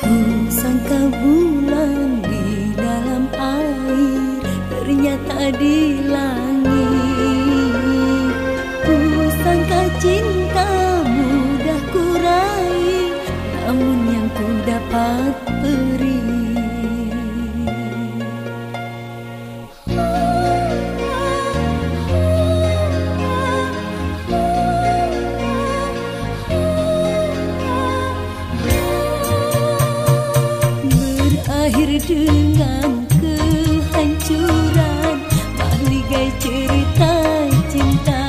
Ku sangka bulan di dalam air Ternyata di langit. dengan kehancuran Mahligai cerita cinta.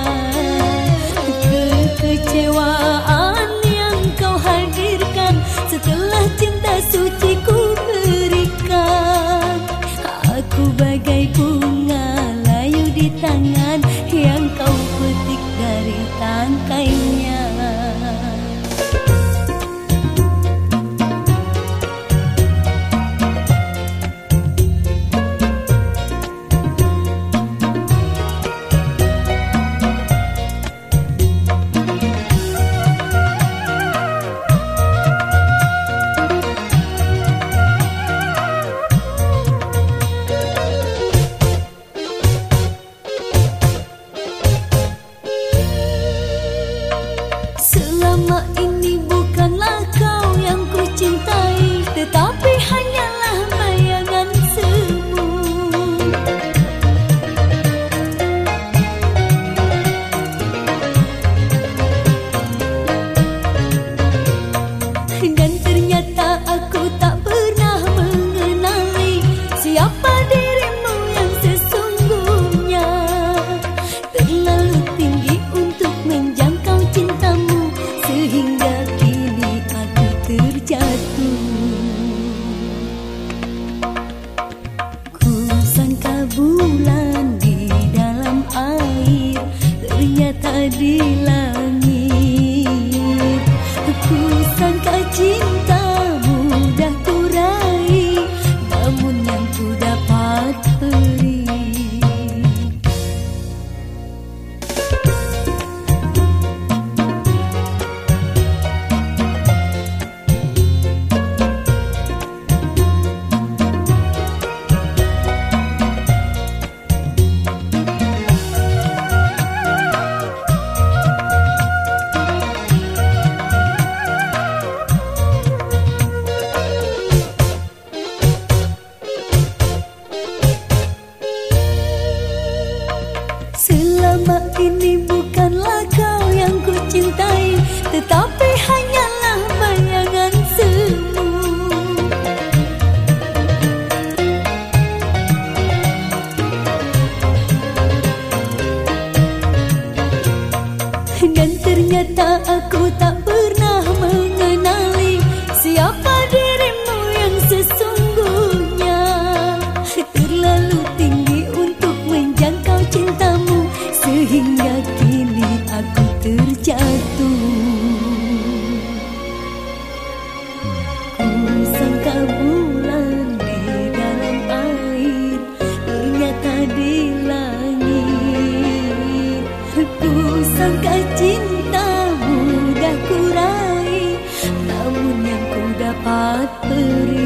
Kekecewaan yang kau hadirkan Setelah cinta suci ku berikan. Aku bagai bunga layu di tangan Yang kau petik dari tangkainya. i Hát